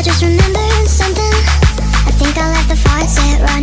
I just remembered something. I think I left the faucet running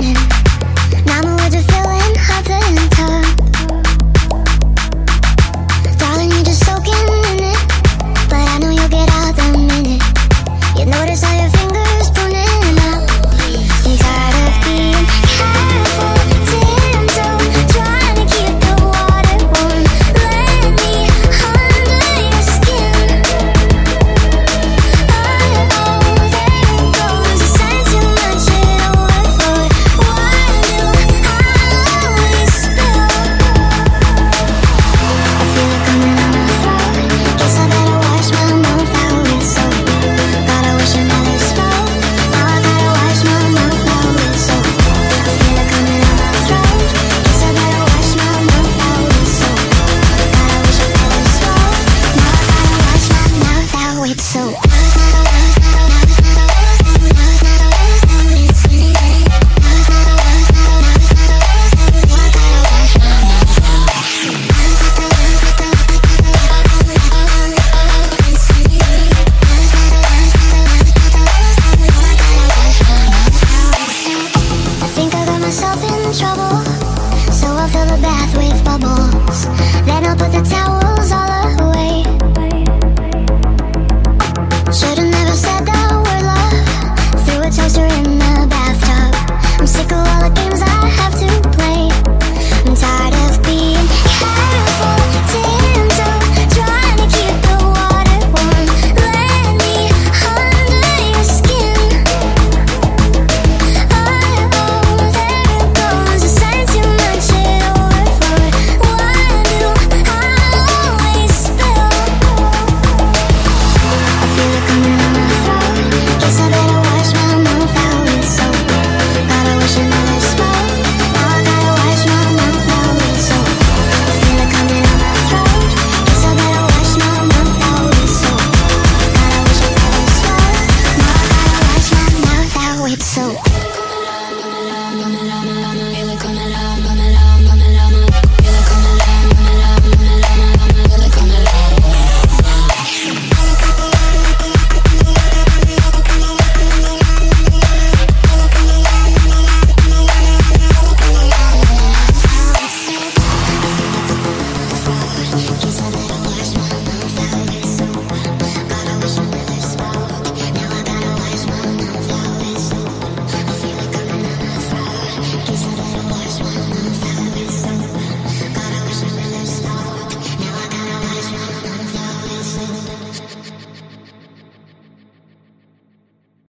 top of the tower just